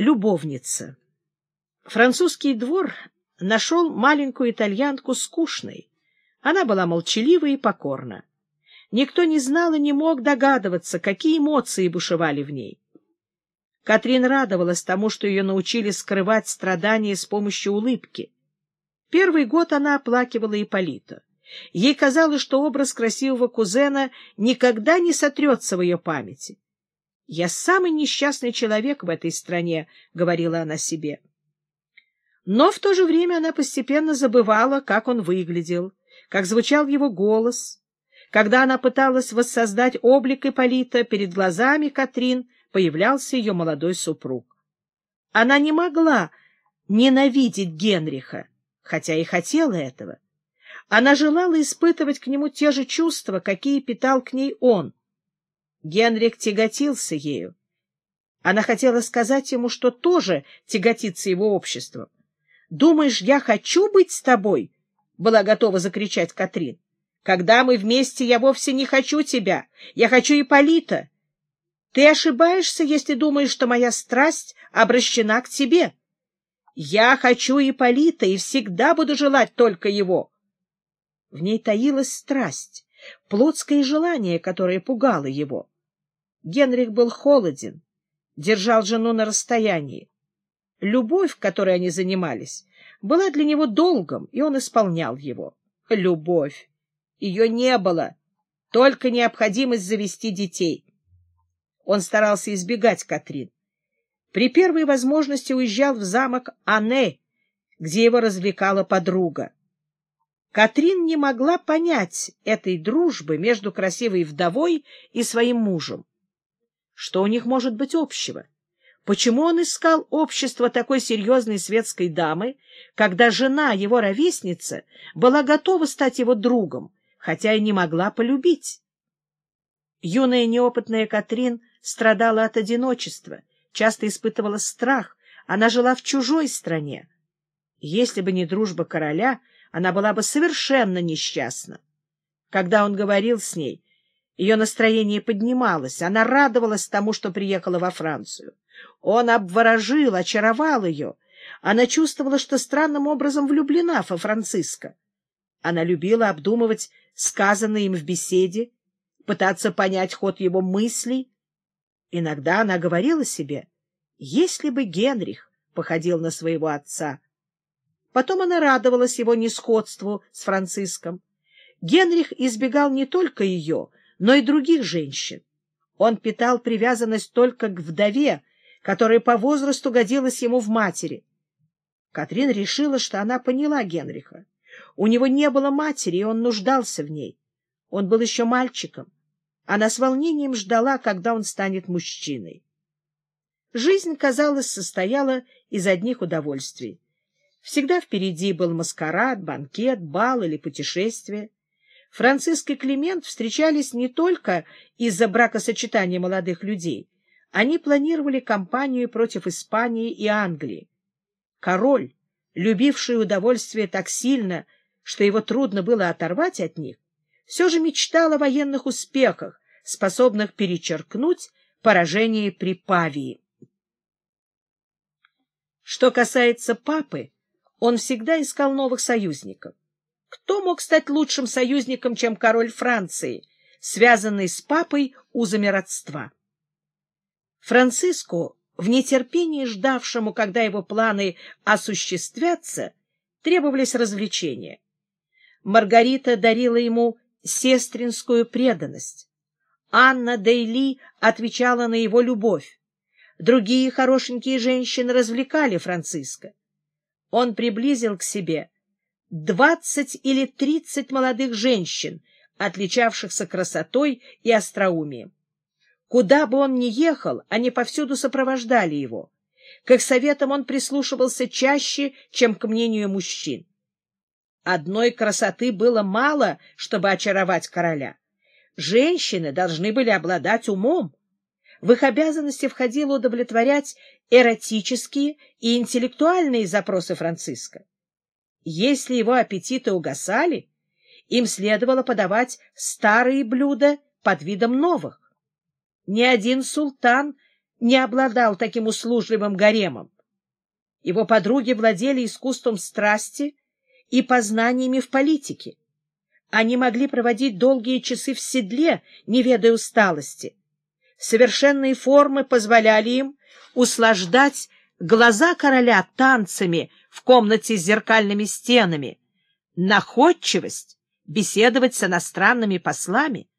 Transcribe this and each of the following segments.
Любовница. Французский двор нашел маленькую итальянку скучной. Она была молчалива и покорна. Никто не знал и не мог догадываться, какие эмоции бушевали в ней. Катрин радовалась тому, что ее научили скрывать страдания с помощью улыбки. Первый год она оплакивала Ипполита. Ей казалось, что образ красивого кузена никогда не сотрется в ее памяти. «Я самый несчастный человек в этой стране», — говорила она себе. Но в то же время она постепенно забывала, как он выглядел, как звучал его голос. Когда она пыталась воссоздать облик Ипполита, перед глазами Катрин появлялся ее молодой супруг. Она не могла ненавидеть Генриха, хотя и хотела этого. Она желала испытывать к нему те же чувства, какие питал к ней он — Генрих тяготился ею. Она хотела сказать ему, что тоже тяготится его обществом. «Думаешь, я хочу быть с тобой?» — была готова закричать Катрин. «Когда мы вместе, я вовсе не хочу тебя. Я хочу Ипполита. Ты ошибаешься, если думаешь, что моя страсть обращена к тебе. Я хочу Ипполита и всегда буду желать только его». В ней таилась страсть, плотское желание, которое пугало его. Генрих был холоден, держал жену на расстоянии. Любовь, которой они занимались, была для него долгом, и он исполнял его. Любовь. Ее не было, только необходимость завести детей. Он старался избегать Катрин. При первой возможности уезжал в замок Ане, где его развлекала подруга. Катрин не могла понять этой дружбы между красивой вдовой и своим мужем. Что у них может быть общего? Почему он искал общество такой серьезной светской дамы, когда жена, его ровесница, была готова стать его другом, хотя и не могла полюбить? Юная неопытная Катрин страдала от одиночества, часто испытывала страх, она жила в чужой стране. Если бы не дружба короля, она была бы совершенно несчастна. Когда он говорил с ней, ее настроение поднималось, она радовалась тому, что приехала во Францию. Он обворожил, очаровал ее. Она чувствовала, что странным образом влюблена во Франциско. Она любила обдумывать сказанное им в беседе, пытаться понять ход его мыслей. Иногда она говорила себе, если бы Генрих походил на своего отца. Потом она радовалась его несходству с Франциском. Генрих избегал не только ее, но и других женщин. Он питал привязанность только к вдове, которая по возрасту годилась ему в матери. Катрин решила, что она поняла Генриха. У него не было матери, и он нуждался в ней. Он был еще мальчиком. Она с волнением ждала, когда он станет мужчиной. Жизнь, казалось, состояла из одних удовольствий. Всегда впереди был маскарад, банкет, бал или путешествие. Франциск и Климент встречались не только из-за бракосочетания молодых людей. Они планировали кампанию против Испании и Англии. Король, любивший удовольствие так сильно, что его трудно было оторвать от них, все же мечтал о военных успехах, способных перечеркнуть поражение при Павии. Что касается папы, он всегда искал новых союзников. Кто мог стать лучшим союзником, чем король Франции, связанный с папой узами родства? Франциско, в нетерпении ждавшему, когда его планы осуществятся, требовались развлечения. Маргарита дарила ему сестринскую преданность. Анна Дейли отвечала на его любовь. Другие хорошенькие женщины развлекали Франциска. Он приблизил к себе двадцать или тридцать молодых женщин, отличавшихся красотой и остроумием. Куда бы он ни ехал, они повсюду сопровождали его. К их советам он прислушивался чаще, чем к мнению мужчин. Одной красоты было мало, чтобы очаровать короля. Женщины должны были обладать умом. В их обязанности входило удовлетворять эротические и интеллектуальные запросы Франциска. Если его аппетиты угасали, им следовало подавать старые блюда под видом новых. Ни один султан не обладал таким услужливым гаремом. Его подруги владели искусством страсти и познаниями в политике. Они могли проводить долгие часы в седле, не ведая усталости. Совершенные формы позволяли им услаждать глаза короля танцами в комнате с зеркальными стенами, находчивость беседовать с иностранными послами.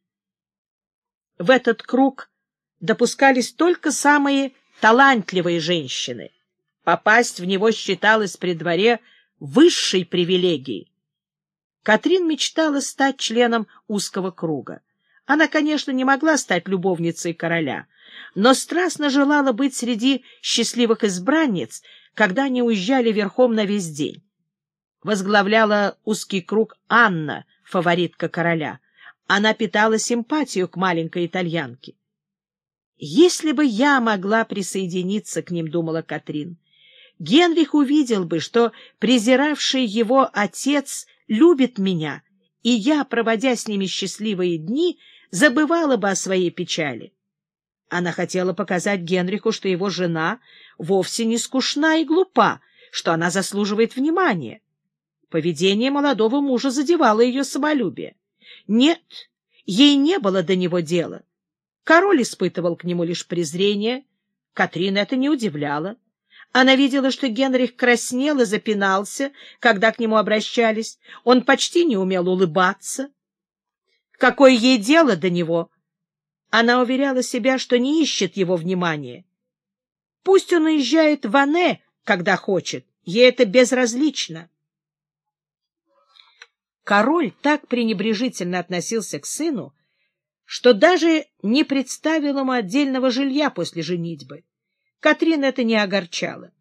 В этот круг допускались только самые талантливые женщины. Попасть в него считалось при дворе высшей привилегией. Катрин мечтала стать членом узкого круга. Она, конечно, не могла стать любовницей короля, но страстно желала быть среди счастливых избранниц, когда они уезжали верхом на весь день. Возглавляла узкий круг Анна, фаворитка короля. Она питала симпатию к маленькой итальянке. «Если бы я могла присоединиться к ним», — думала Катрин, — «Генрих увидел бы, что презиравший его отец любит меня, и я, проводя с ними счастливые дни, забывала бы о своей печали». Она хотела показать Генриху, что его жена вовсе не скучна и глупа, что она заслуживает внимания. Поведение молодого мужа задевало ее самолюбие. Нет, ей не было до него дела. Король испытывал к нему лишь презрение. Катрин это не удивляло. Она видела, что Генрих краснел и запинался, когда к нему обращались. Он почти не умел улыбаться. Какое ей дело до него? Она уверяла себя, что не ищет его внимания. Пусть он уезжает в Ане, когда хочет, ей это безразлично. Король так пренебрежительно относился к сыну, что даже не представил ему отдельного жилья после женитьбы. Катрин это не огорчало.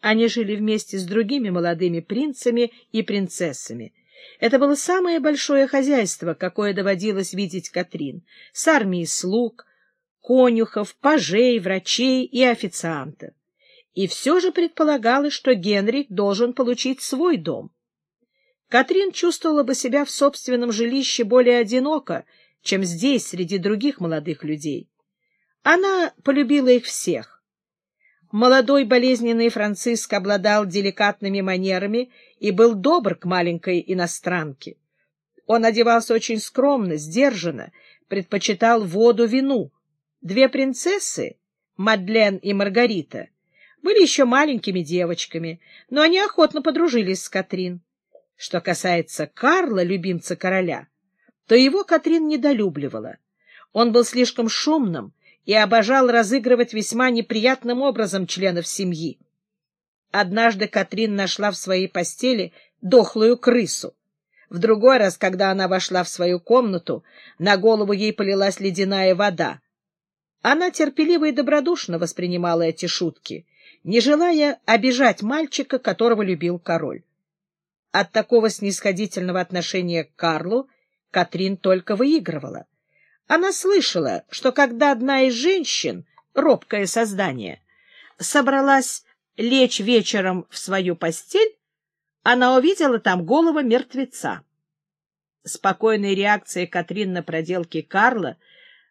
Они жили вместе с другими молодыми принцами и принцессами. Это было самое большое хозяйство, какое доводилось видеть Катрин, с армией слуг, конюхов, пажей, врачей и официантов. И все же предполагалось, что Генрих должен получить свой дом. Катрин чувствовала бы себя в собственном жилище более одиноко, чем здесь, среди других молодых людей. Она полюбила их всех. Молодой болезненный Франциск обладал деликатными манерами и был добр к маленькой иностранке. Он одевался очень скромно, сдержанно, предпочитал воду вину. Две принцессы, Мадлен и Маргарита, были еще маленькими девочками, но они охотно подружились с Катрин. Что касается Карла, любимца короля, то его Катрин недолюбливала. Он был слишком шумным и обожал разыгрывать весьма неприятным образом членов семьи. Однажды Катрин нашла в своей постели дохлую крысу. В другой раз, когда она вошла в свою комнату, на голову ей полилась ледяная вода. Она терпеливо и добродушно воспринимала эти шутки, не желая обижать мальчика, которого любил король. От такого снисходительного отношения к Карлу Катрин только выигрывала. Она слышала, что когда одна из женщин, робкое создание, собралась лечь вечером в свою постель, она увидела там голову мертвеца. Спокойная реакция Катрин на проделки Карла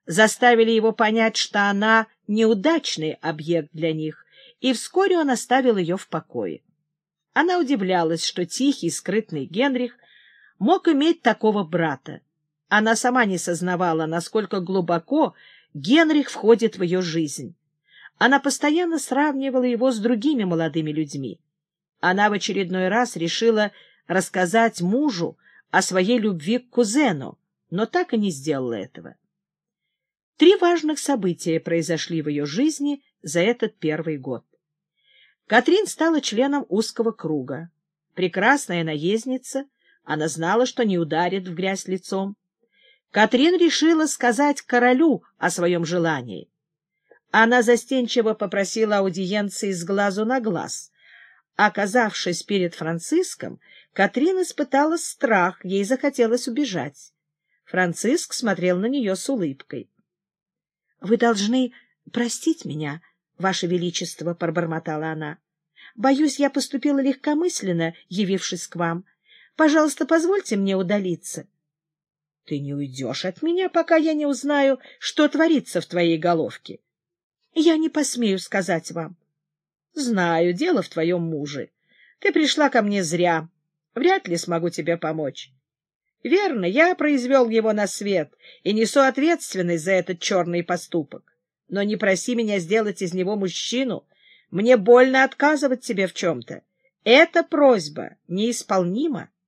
заставили его понять, что она неудачный объект для них, и вскоре он оставил ее в покое. Она удивлялась, что тихий, скрытный Генрих мог иметь такого брата. Она сама не сознавала, насколько глубоко Генрих входит в ее жизнь. Она постоянно сравнивала его с другими молодыми людьми. Она в очередной раз решила рассказать мужу о своей любви к кузену, но так и не сделала этого. Три важных события произошли в ее жизни за этот первый год. Катрин стала членом узкого круга. Прекрасная наездница — она знала, что не ударит в грязь лицом. Катрин решила сказать королю о своем желании. Она застенчиво попросила аудиенции с глазу на глаз. Оказавшись перед Франциском, Катрин испытала страх, ей захотелось убежать. Франциск смотрел на нее с улыбкой. — Вы должны простить меня, Ваше Величество, — пробормотала она. — Боюсь, я поступила легкомысленно, явившись к вам. Пожалуйста, позвольте мне удалиться. — Ты не уйдешь от меня, пока я не узнаю, что творится в твоей головке. Я не посмею сказать вам. Знаю, дело в твоем муже. Ты пришла ко мне зря. Вряд ли смогу тебе помочь. Верно, я произвел его на свет и несу ответственность за этот черный поступок. Но не проси меня сделать из него мужчину. Мне больно отказывать тебе в чем-то. Эта просьба неисполнима. —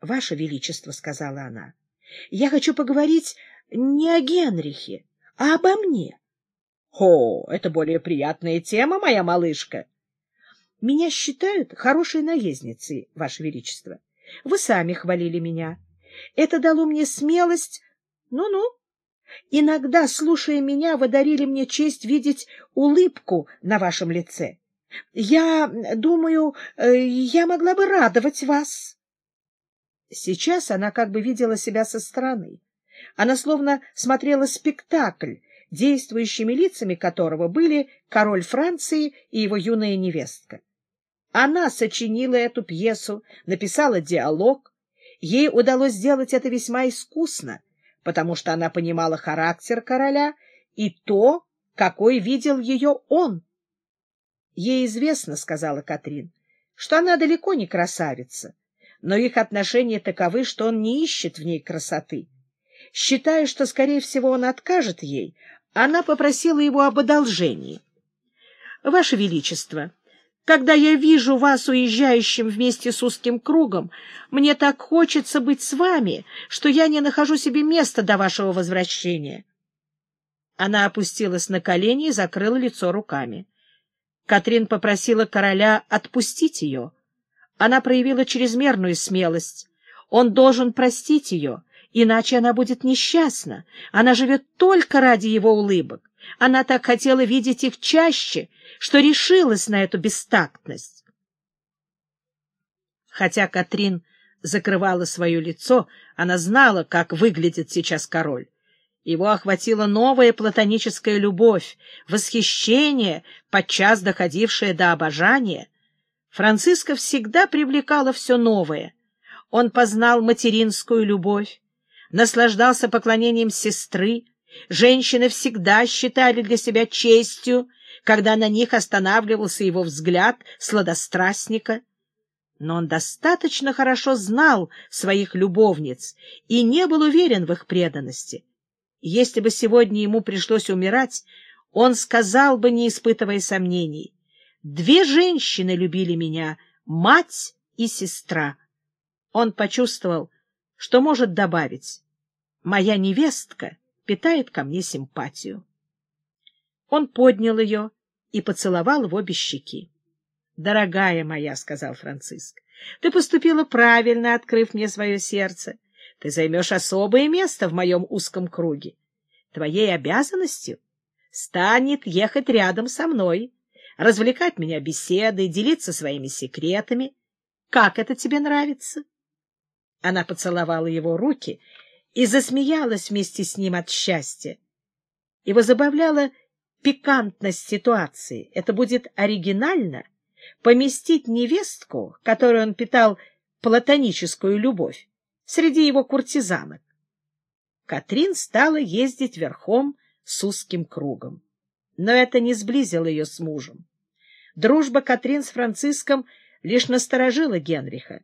Ваше Величество, — сказала она, — я хочу поговорить не о Генрихе, а обо мне. — О, это более приятная тема, моя малышка. — Меня считают хорошей наездницей, Ваше Величество. Вы сами хвалили меня. Это дало мне смелость... Ну-ну. Иногда, слушая меня, вы дарили мне честь видеть улыбку на вашем лице. Я думаю, э, я могла бы радовать вас. Сейчас она как бы видела себя со стороны. Она словно смотрела спектакль, действующими лицами которого были король Франции и его юная невестка. Она сочинила эту пьесу, написала диалог. Ей удалось сделать это весьма искусно, потому что она понимала характер короля и то, какой видел ее он. Ей известно, — сказала Катрин, — что она далеко не красавица, но их отношения таковы, что он не ищет в ней красоты. Считая, что, скорее всего, он откажет ей, она попросила его об одолжении. — Ваше Величество, когда я вижу вас уезжающим вместе с узким кругом, мне так хочется быть с вами, что я не нахожу себе места до вашего возвращения. Она опустилась на колени и закрыла лицо руками. Катрин попросила короля отпустить ее. Она проявила чрезмерную смелость. Он должен простить ее, иначе она будет несчастна. Она живет только ради его улыбок. Она так хотела видеть их чаще, что решилась на эту бестактность. Хотя Катрин закрывала свое лицо, она знала, как выглядит сейчас король. Его охватила новая платоническая любовь, восхищение, подчас доходившее до обожания. Франциска всегда привлекала все новое. Он познал материнскую любовь, наслаждался поклонением сестры. Женщины всегда считали для себя честью, когда на них останавливался его взгляд сладострастника. Но он достаточно хорошо знал своих любовниц и не был уверен в их преданности. Если бы сегодня ему пришлось умирать, он сказал бы, не испытывая сомнений, «Две женщины любили меня, мать и сестра». Он почувствовал, что может добавить, «Моя невестка питает ко мне симпатию». Он поднял ее и поцеловал в обе щеки. «Дорогая моя», — сказал Франциск, — «ты поступила правильно, открыв мне свое сердце. Ты займешь особое место в моем узком круге. Твоей обязанностью станет ехать рядом со мной, развлекать меня беседой, делиться своими секретами. Как это тебе нравится?» Она поцеловала его руки и засмеялась вместе с ним от счастья. Его забавляла пикантность ситуации. Это будет оригинально поместить невестку, которой он питал платоническую любовь, среди его куртизанок. Катрин стала ездить верхом с узким кругом. Но это не сблизило ее с мужем. Дружба Катрин с Франциском лишь насторожила Генриха.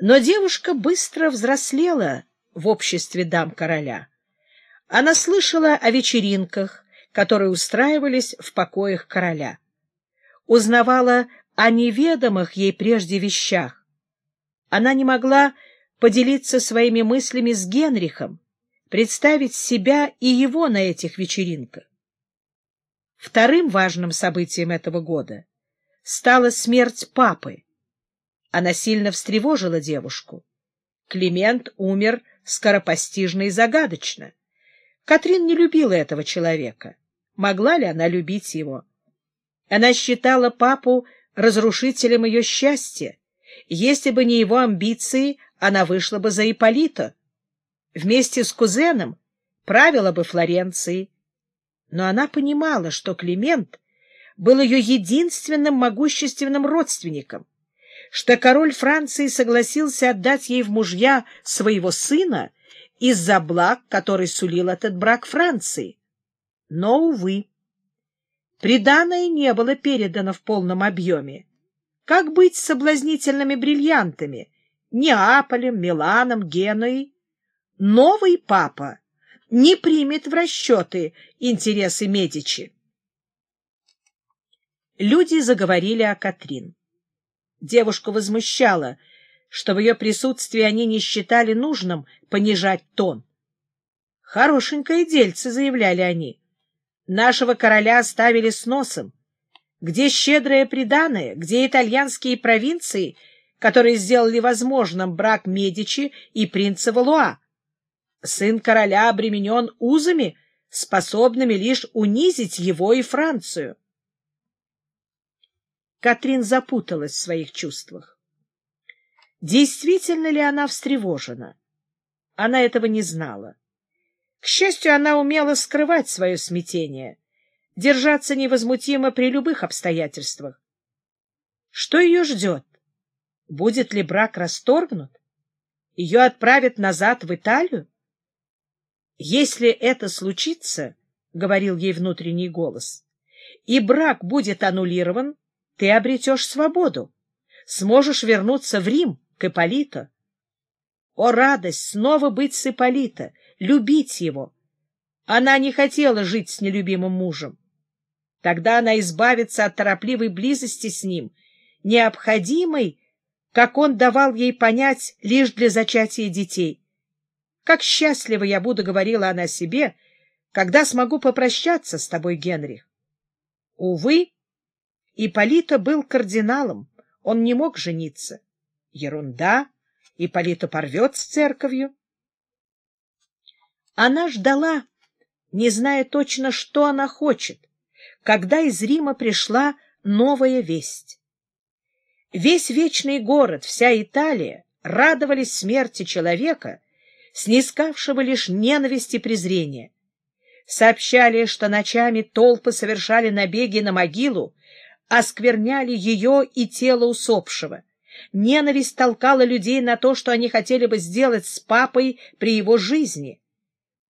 Но девушка быстро взрослела в обществе дам короля. Она слышала о вечеринках, которые устраивались в покоях короля. Узнавала о неведомых ей прежде вещах. Она не могла поделиться своими мыслями с Генрихом, представить себя и его на этих вечеринках. Вторым важным событием этого года стала смерть папы. Она сильно встревожила девушку. Климент умер скоропостижно и загадочно. Катрин не любила этого человека. Могла ли она любить его? Она считала папу разрушителем ее счастья. Если бы не его амбиции, она вышла бы за Ипполита. Вместе с кузеном правила бы Флоренцией. Но она понимала, что Климент был ее единственным могущественным родственником, что король Франции согласился отдать ей в мужья своего сына из-за благ, который сулил этот брак Франции. Но, увы, приданое не было передано в полном объеме. Как быть с соблазнительными бриллиантами? Неаполем, Миланом, Генуей? Новый папа не примет в расчеты интересы Медичи. Люди заговорили о Катрин. Девушку возмущало, что в ее присутствии они не считали нужным понижать тон. «Хорошенькое дельце», — заявляли они. «Нашего короля оставили с носом. Где щедрое приданое, где итальянские провинции, которые сделали возможным брак Медичи и принца Валуа? Сын короля обременен узами, способными лишь унизить его и Францию». Катрин запуталась в своих чувствах. Действительно ли она встревожена? Она этого не знала. К счастью, она умела скрывать свое смятение, держаться невозмутимо при любых обстоятельствах. Что ее ждет? Будет ли брак расторгнут? Ее отправят назад в Италию? Если это случится, — говорил ей внутренний голос, — и брак будет аннулирован, ты обретешь свободу, сможешь вернуться в Рим к Ипполиту. О, радость снова быть с Ипполита, любить его! Она не хотела жить с нелюбимым мужем. Тогда она избавится от торопливой близости с ним, необходимой, как он давал ей понять, лишь для зачатия детей. Как счастлива я буду, говорила она себе, когда смогу попрощаться с тобой, Генрих. Увы, Ипполита был кардиналом, он не мог жениться. Ерунда, Ипполита порвет с церковью. Она ждала, не зная точно, что она хочет, когда из Рима пришла новая весть. Весь вечный город, вся Италия радовались смерти человека, снискавшего лишь ненависть и презрение. Сообщали, что ночами толпы совершали набеги на могилу, оскверняли ее и тело усопшего. Ненависть толкала людей на то, что они хотели бы сделать с папой при его жизни.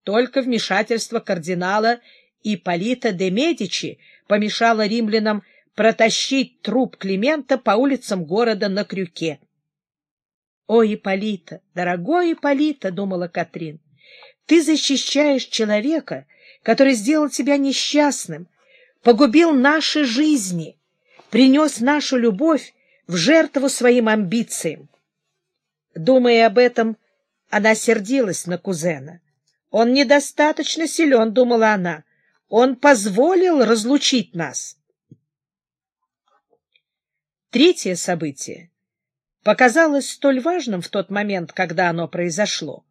Только вмешательство кардинала Ипполита де Медичи помешало римлянам протащить труп Климента по улицам города на крюке. «О, Ипполита, дорогой Ипполита!» — думала Катрин. «Ты защищаешь человека, который сделал тебя несчастным, погубил наши жизни» принес нашу любовь в жертву своим амбициям. Думая об этом, она сердилась на кузена. Он недостаточно силен, думала она. Он позволил разлучить нас. Третье событие показалось столь важным в тот момент, когда оно произошло.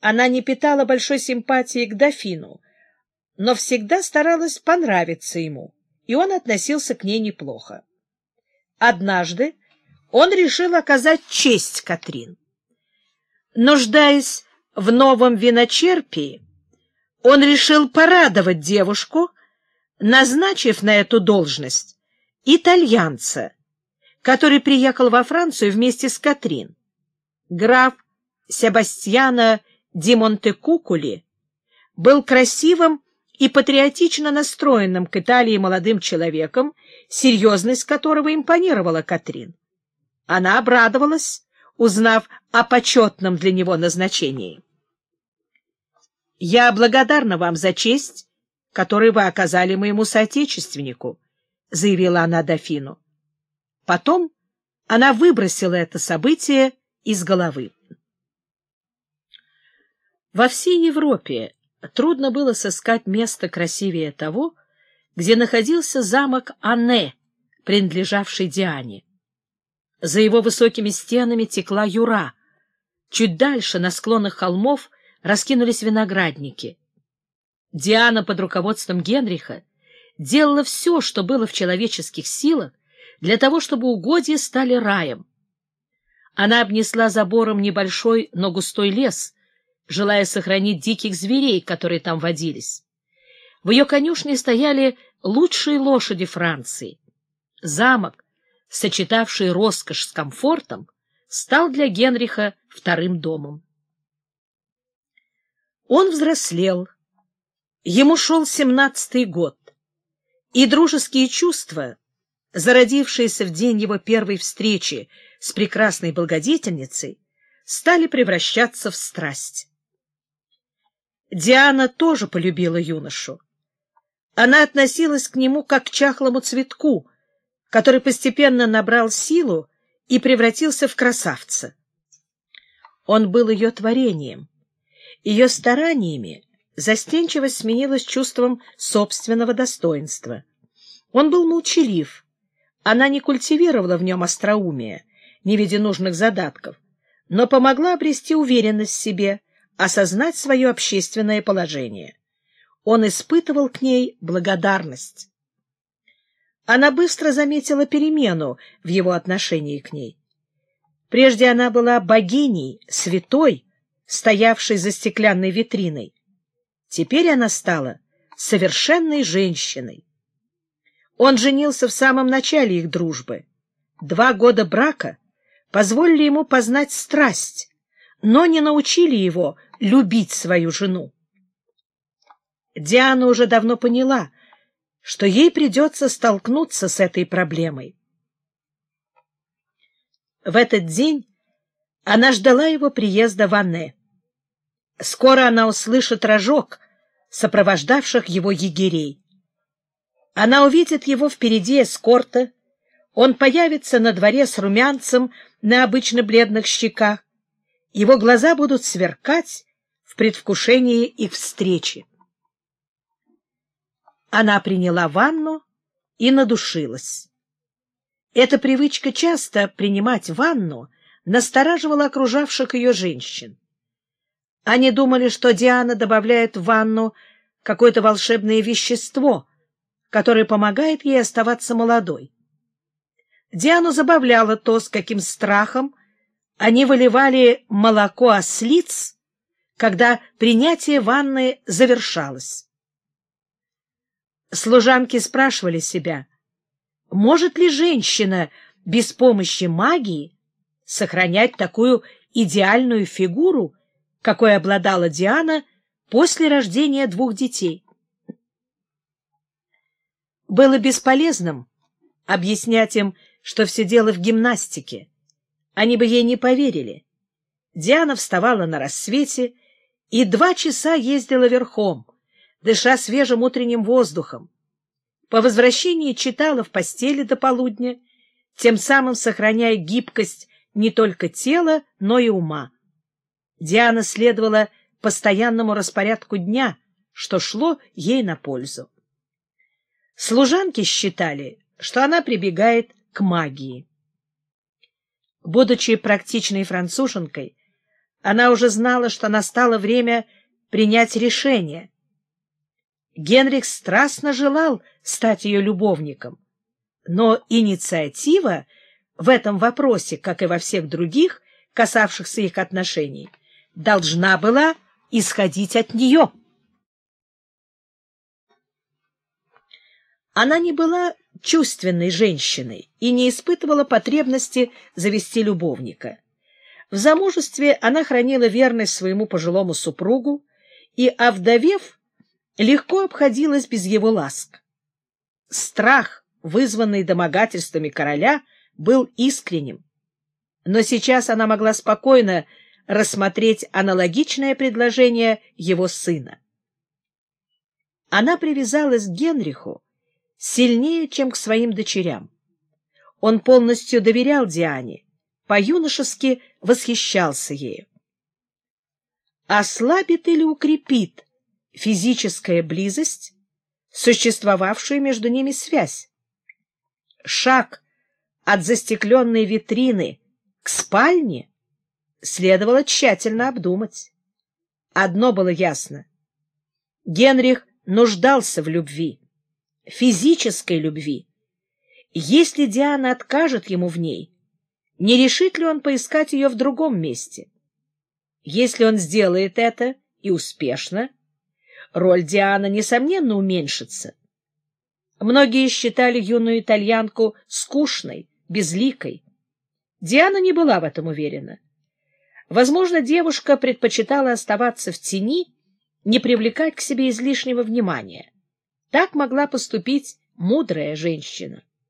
Она не питала большой симпатии к дофину, но всегда старалась понравиться ему и он относился к ней неплохо. Однажды он решил оказать честь Катрин. Нуждаясь в новом виночерпии, он решил порадовать девушку, назначив на эту должность итальянца, который приехал во Францию вместе с Катрин. Граф Себастьяна Ди Монтекукули был красивым и патриотично настроенным к Италии молодым человеком, серьезность которого импонировала Катрин. Она обрадовалась, узнав о почетном для него назначении. «Я благодарна вам за честь, которую вы оказали моему соотечественнику», — заявила она дофину. Потом она выбросила это событие из головы. Во всей Европе трудно было сыскать место красивее того, где находился замок Анне, принадлежавший Диане. За его высокими стенами текла Юра. Чуть дальше, на склонах холмов, раскинулись виноградники. Диана под руководством Генриха делала все, что было в человеческих силах, для того, чтобы угодья стали раем. Она обнесла забором небольшой, но густой лес — желая сохранить диких зверей, которые там водились. В ее конюшне стояли лучшие лошади Франции. Замок, сочетавший роскошь с комфортом, стал для Генриха вторым домом. Он взрослел, Ему шел семнадцатый год, и дружеские чувства, зародившиеся в день его первой встречи с прекрасной благодетельницей, стали превращаться в страсть. Диана тоже полюбила юношу. Она относилась к нему как к чахлому цветку, который постепенно набрал силу и превратился в красавца. Он был ее творением. Ее стараниями застенчивость сменилась чувством собственного достоинства. Он был молчалив. Она не культивировала в нем остроумие, не видя нужных задатков, но помогла обрести уверенность в себе, осознать свое общественное положение. Он испытывал к ней благодарность. Она быстро заметила перемену в его отношении к ней. Прежде она была богиней, святой, стоявшей за стеклянной витриной. Теперь она стала совершенной женщиной. Он женился в самом начале их дружбы. Два года брака позволили ему познать страсть, но не научили его любить свою жену. Диана уже давно поняла, что ей придется столкнуться с этой проблемой. В этот день она ждала его приезда в Анне. Скоро она услышит рожок, сопровождавших его егерей. Она увидит его впереди эскорта, он появится на дворе с румянцем на обычно бледных щеках, его глаза будут сверкать в предвкушении их встречи. Она приняла ванну и надушилась. Эта привычка часто принимать ванну настораживала окружавших ее женщин. Они думали, что Диана добавляет в ванну какое-то волшебное вещество, которое помогает ей оставаться молодой. Диану забавляло то, с каким страхом они выливали молоко ослиц, когда принятие ванны завершалось. Служанки спрашивали себя, может ли женщина без помощи магии сохранять такую идеальную фигуру, какой обладала Диана после рождения двух детей. Было бесполезным объяснять им, что все дело в гимнастике. Они бы ей не поверили. Диана вставала на рассвете и два часа ездила верхом, дыша свежим утренним воздухом. По возвращении читала в постели до полудня, тем самым сохраняя гибкость не только тела, но и ума. Диана следовала постоянному распорядку дня, что шло ей на пользу. Служанки считали, что она прибегает к магии. Будучи практичной француженкой, она уже знала, что настало время принять решение. Генрих страстно желал стать ее любовником, но инициатива в этом вопросе, как и во всех других, касавшихся их отношений, должна была исходить от нее. Она не была чувственной женщиной и не испытывала потребности завести любовника. В замужестве она хранила верность своему пожилому супругу и, овдовев, легко обходилась без его ласк. Страх, вызванный домогательствами короля, был искренним. Но сейчас она могла спокойно рассмотреть аналогичное предложение его сына. Она привязалась к Генриху сильнее, чем к своим дочерям. Он полностью доверял Диане, по-юношески восхищался ею. Ослабит или укрепит физическая близость, существовавшую между ними связь? Шаг от застекленной витрины к спальне следовало тщательно обдумать. Одно было ясно. Генрих нуждался в любви, физической любви. Если Диана откажет ему в ней, не решит ли он поискать ее в другом месте? Если он сделает это и успешно, роль Дианы, несомненно, уменьшится. Многие считали юную итальянку скучной, безликой. Диана не была в этом уверена. Возможно, девушка предпочитала оставаться в тени не привлекать к себе излишнего внимания. Так могла поступить мудрая женщина.